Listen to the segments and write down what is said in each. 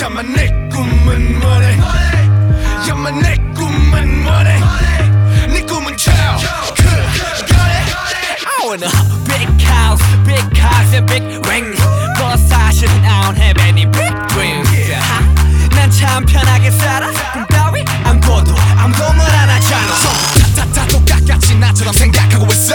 야마 내 꿈은 뭐래? 야마 내 꿈은 뭐래? 네 꿈은 쳐 그, I wanna big house, big cars and big rings 뭐 사실 I don't have any big dreams. 난참 편하게 살아. 꿈 따위 안 꿔도 아무도 뭘 안하잖아. 손 탁탁탁 똑같같이 나처럼 생각하고 있어.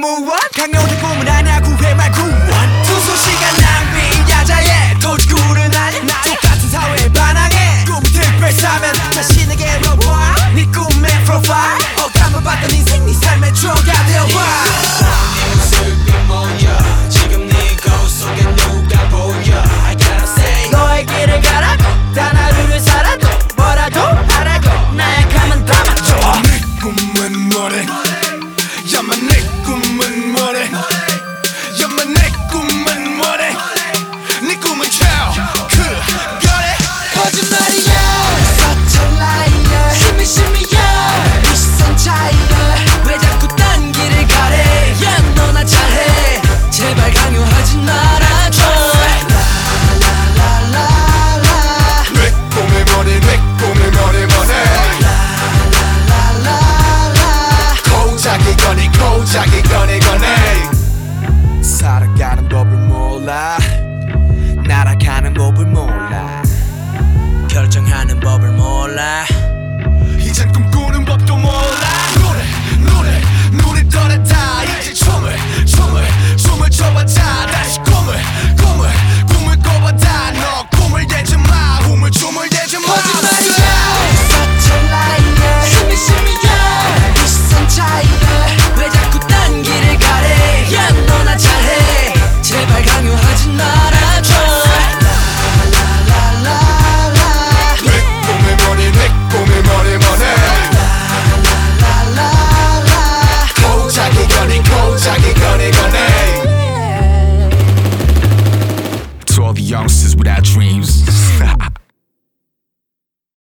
공무원 강요 몰라. 이젠 꿈꾸는 법도 몰라. 노래 노래 눈을 떠났다 이제 춤을 춤을 춤을 춰봤자 다시 꿈을 꿈을 꿈을 꿔봤다 너 꿈을 대지 마. 꿈을 춤을 대지 마. 거짓말이야. 왜 자꾸 딴 길을 가래? 야 너나 잘해. 제발 강요하지 마.